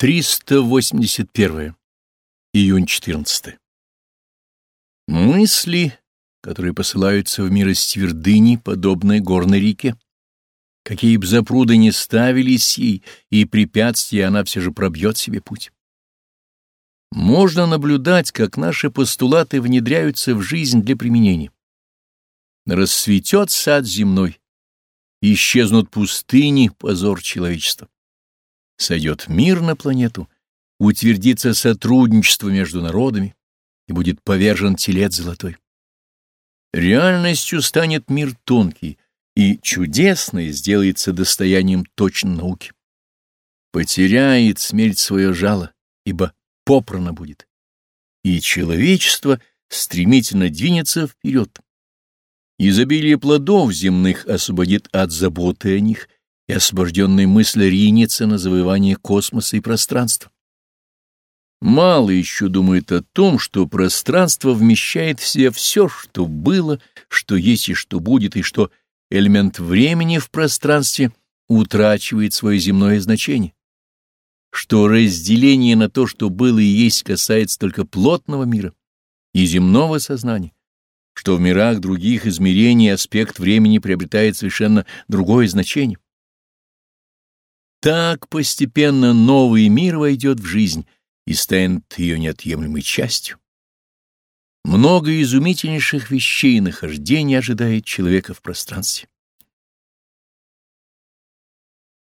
381. Июнь 14. Мысли, которые посылаются в мир из твердыни, подобной горной реке. Какие б запруды ни ставились ей, и препятствия она все же пробьет себе путь. Можно наблюдать, как наши постулаты внедряются в жизнь для применения. Расцветет сад земной, исчезнут пустыни, позор человечества сойдет мир на планету, утвердится сотрудничество между народами и будет повержен телец золотой. Реальностью станет мир тонкий, и чудесное сделается достоянием точной науки. Потеряет смерть свое жало, ибо попрано будет, и человечество стремительно двинется вперед. Изобилие плодов земных освободит от заботы о них — и освобожденная мысль ринется на завоевание космоса и пространства. Мало еще думает о том, что пространство вмещает в себя все, что было, что есть и что будет, и что элемент времени в пространстве утрачивает свое земное значение, что разделение на то, что было и есть, касается только плотного мира и земного сознания, что в мирах других измерений аспект времени приобретает совершенно другое значение. Так постепенно новый мир войдет в жизнь и станет ее неотъемлемой частью. Много изумительнейших вещей и нахождений ожидает человека в пространстве.